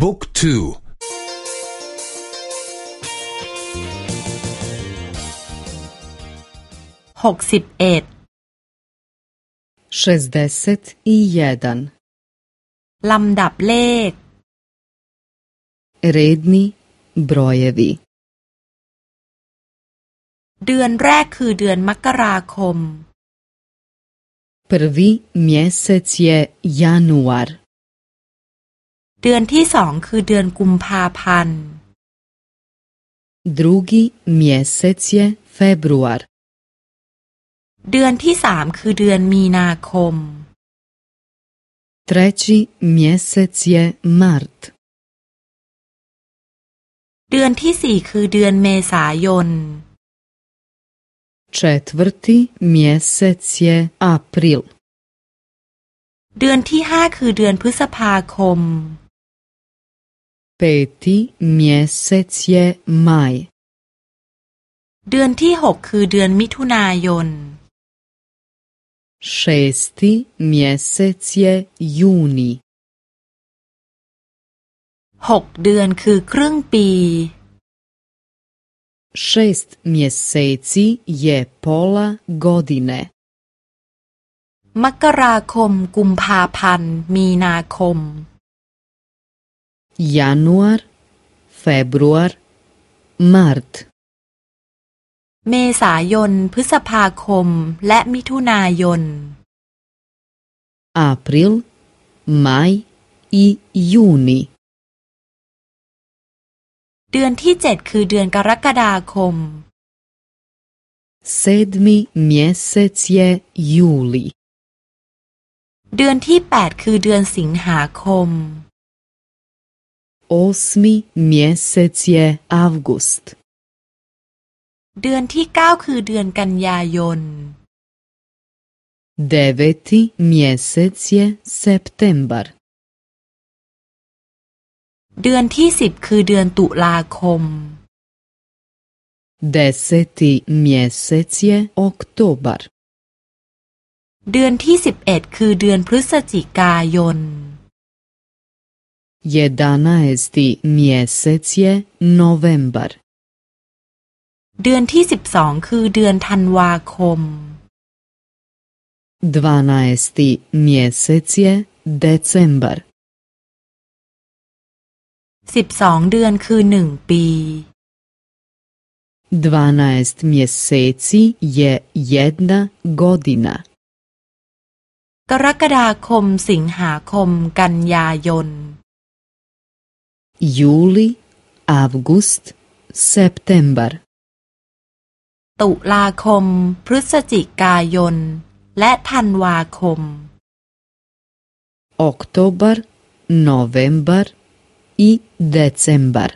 บุ๊กทูหกสิบเอ็ดลำดับเลข redni brojevi เดือนแรกคือเดือนมกราคม prvi mjesec je januar เดือนที่สองคือเดือนกุมภาพันธ์ drugi mjesec je februar เดือนที่สามคือเดือนมีนาคม treći mjesec je mart เดือนที่สี่คือเดือนเมษายน četvrti mjesec je april เดือนที่ห้าคือเดือนพฤษภาคม peti mjesec je maj เดือนที่หกคือเดือนมิถุนายน šesti mjesec je juni หกเดือนคือครึ่งปี šest mjeseci je pola godine มกราคมกุมภาพันธ์มีนาคม januar februar mart เมษายน พฤษภาคม และมิถุนายน april maj i juni เดือนที่เจ็ดคือเดือนกรกฎาคม sedmi mjesec je juli เดือนที่แปดคือเดือนสิงหาคม osmi mjesec je avgust เดือนที่เก้าคือเดือนกันยายน deveti mjesec je septembar เดือนที่สิบคือเดือนตุลาคม deseti mjesec je oktobar เดือนที่สิบเอ็ดคือเดือนพฤศจิกายน jedanaesti mjesec je novembar เดือนที่สิบสองคือเดือนธันวาคม dvanaesti mjesec je decembar สิบสองเดือนคือหนึ่งปี dvanaest mjeseci je jedna godina กรกฎาคมสิงหาคมกันยายน juli avgust septembar ตุลาคม พฤศจิกายน และธันวาคม oktobar novembar i decembar